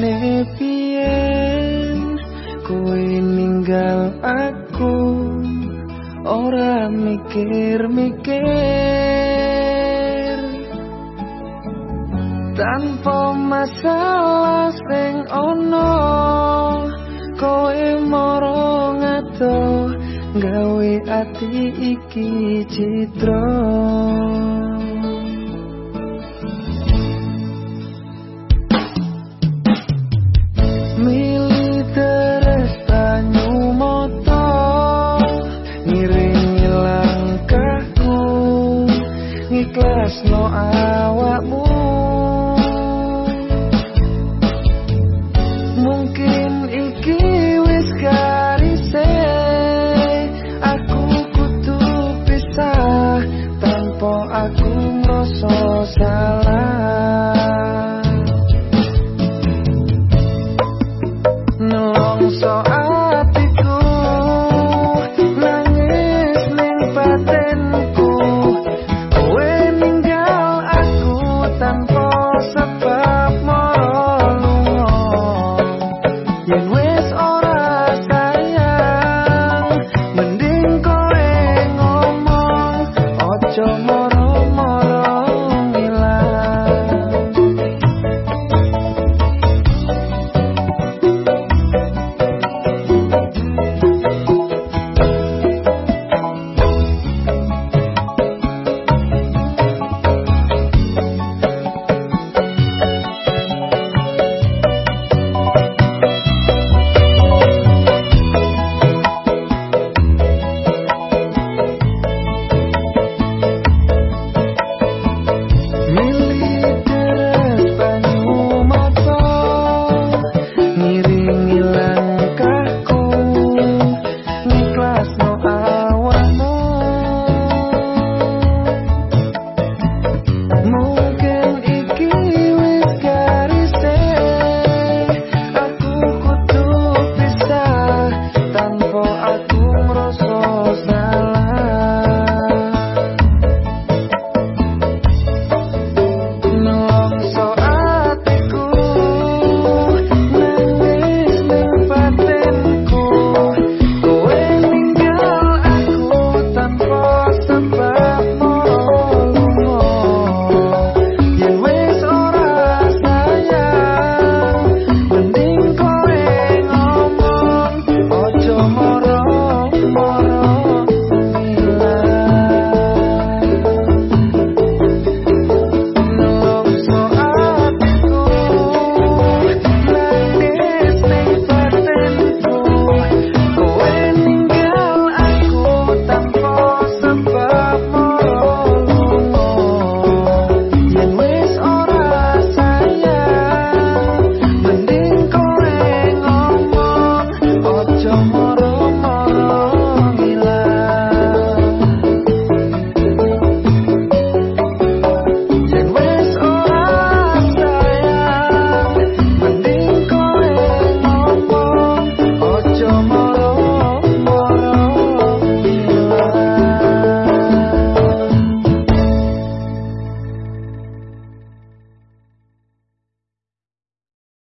ne pien kui ninggal aku. Ora mikir-mikir. Tanpa masalah sing ono koe morong ato gawe ati iki citra. tresno awakmu. pass up amor.